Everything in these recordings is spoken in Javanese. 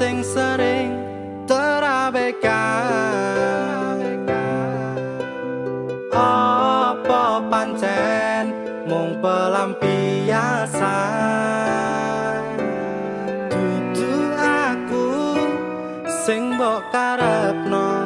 sing sering terabaikan apa pancen mung pelampiasan? Dudu aku sing mbok karepno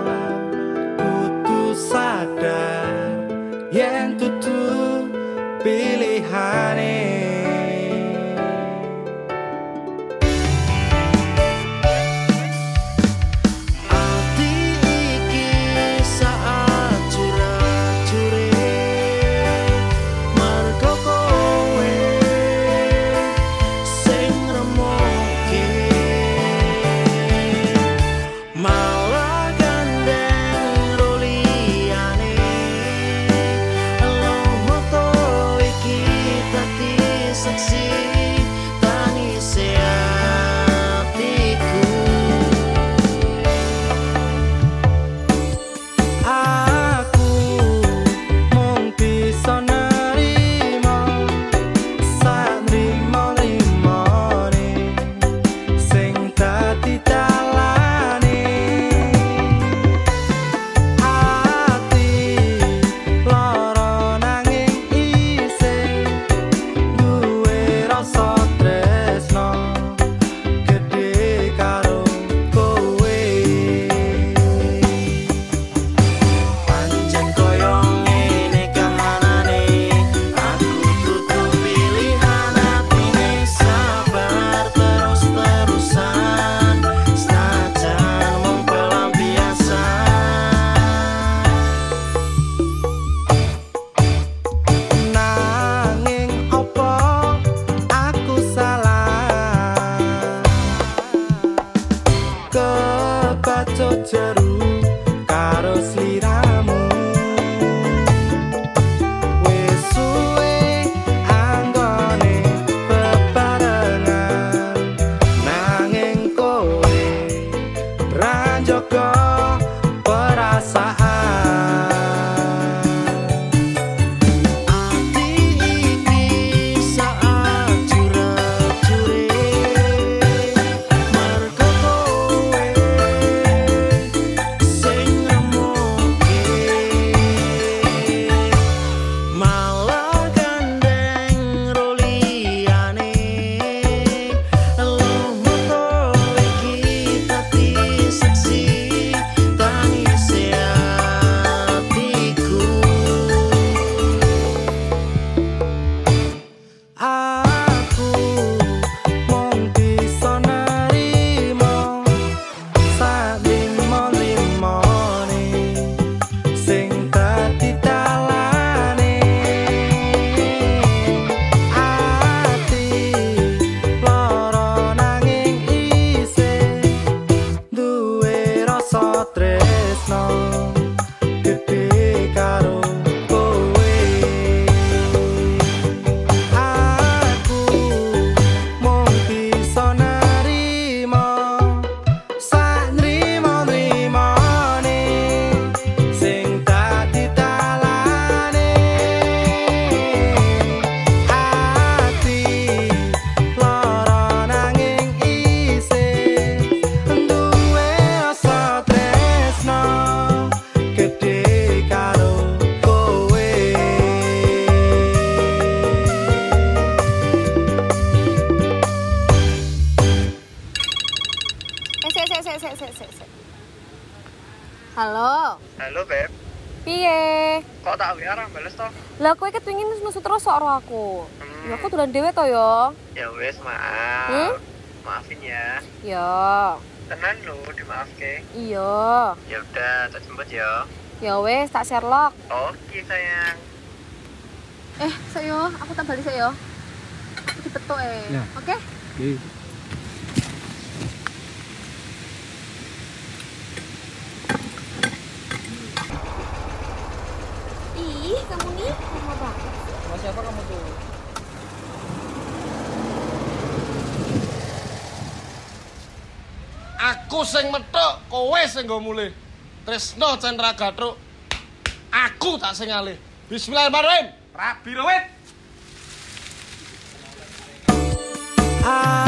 ser sik, sik, sik, sik, sik, sik, sik. Halo, Halo Beb, piye? kok tak WA ra bales to? Lah kowe kepengin nusu terus karo aku. Hmm. Ya aku dolan dhewe to ya. Ya wis, maaf. Hmm? Maafin ya. Ya. Tenan lu dimaafke. Iya. Ya udah, tak jemput ya. Ya wes, tak Sherlock. Oke sayang. Eh, sayo, aku tak balik sayo. Aku dipetuk eh. Ya. Oke? Oke. Ih, kamu nih lama banget. Sama siapa kamu tuh? Aku sing methuk, kowe sing nggo mulih. Tresno Chandra Gatruk. Aku tak sing alih. Bismillahirrahmanirrahim. Rabi rawit. Ah